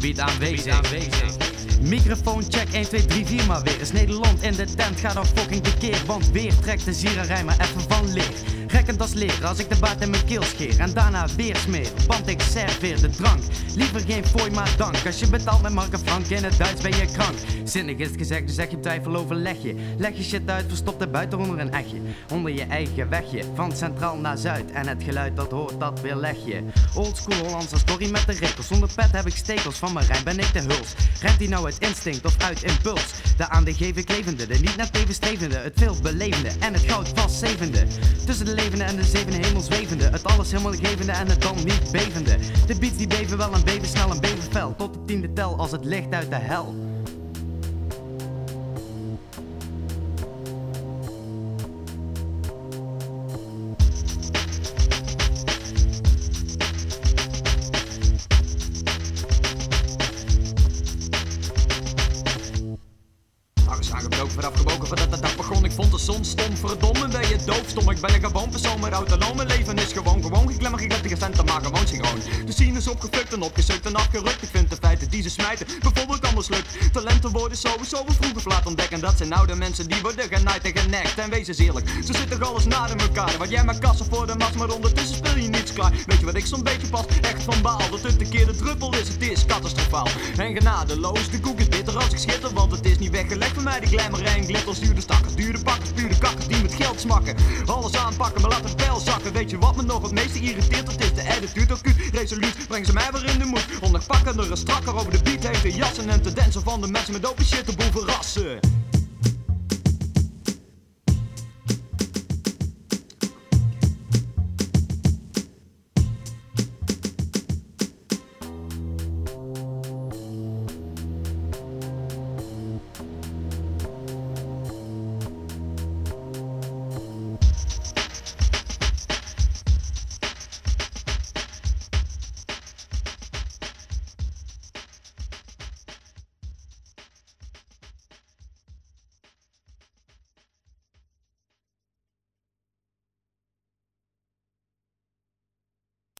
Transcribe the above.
de beat aanwezig. Microfoon check 1, 2, 3, 4 maar weer. Is Nederland in de tent, ga dan fucking tekeer. Want weer trekt de zierenrij maar even van leer. Rekkend als leer als ik de baard in mijn keel scheer. En daarna weer smeer, want ik serveer de drank. Liever geen fooi maar dank. Als je betaalt met Mark en Frank in het Duits ben je krank. Zinnig is het gezegd, dus zeg je twijfel overleg je. Leg je shit uit, verstop er buiten onder een echtje. Onder je eigen wegje, van centraal naar zuid. En het geluid dat hoort, dat weer leg je. Oldschool Hollandse story met de rikkels. Zonder pet heb ik stekels, van mijn rijn ben ik de huls. Rent die nou uit instinct of uit impuls? De aan de geven klevende, de niet naar tegenstrevende. Het veel belevende en het goud vastzevende. Tussen de en de zeven hemel zwevende. Het alles helemaal gevende en het dan niet bevende. De beats die beven wel en beven snel en beven fel. Tot de tiende tel als het licht uit de hel. Gebogen voordat de dag begon. Ik vond de zon stom, verdomme ben je doofstom. Ik ben een gewoon persoon, maar. Mijn leven is gewoon, gewoon geklemmer, geguttige centen, maar gewoon synchroon. De scene is opgefukt en opgezukt en afgerukt. Ik vind de feiten die ze smijten, bijvoorbeeld anders lukt. Talenten worden sowieso vroeg of laat ontdekken. Dat zijn nou de mensen die worden genaaid en genekt. En wees eens eerlijk, ze zitten alles na in elkaar. Wat jij maar kassen voor de mas, maar ondertussen speel je niets klaar. Weet je wat ik zo'n beetje pas echt van baal? Dat het een keer de druppel is, het is catastrofaal. En genadeloos, de koek is bitter als ik schitter, want het is niet weggelegd voor mij. Die glamour en glitters, dure stakkers, dure pakkers, pure kakkers die met geld smakken. Alles aanpakken, maar laat het pijl zakken. Weet je wat me nog het meeste irriteert? Dat is de attitude, resoluut. Breng ze mij weer in de moed. Onafpakkender en strakker over de beat heen te jassen en te dansen van de mensen met open shit de boel verrassen.